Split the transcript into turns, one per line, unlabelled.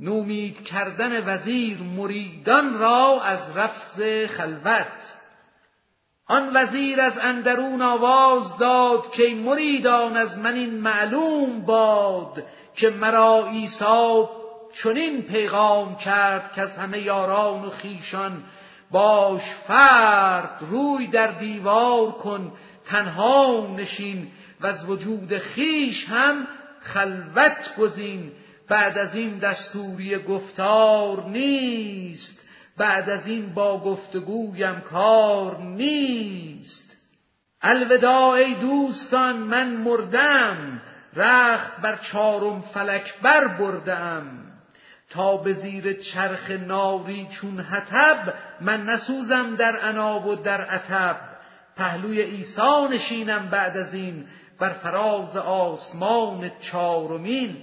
نومید کردن وزیر مریدان را از رفض خلوت. آن وزیر از اندرون آواز داد که مریدان از من این معلوم باد که مرا عیسی چنین پیغام کرد که از همه یاران و خیشان باش فرد روی در دیوار کن تنها نشین و از وجود خیش هم خلوت گزین. بعد از این دستوری گفتار نیست. بعد از این با گفتگویم کار نیست. الوداع ای دوستان من مردم. رخت بر چارم فلک بر بردم. تا به زیر چرخ ناری چون حتب من نسوزم در عنا و در عتب. پهلوی عیسی نشینم بعد از این بر فراز آسمان چارمین.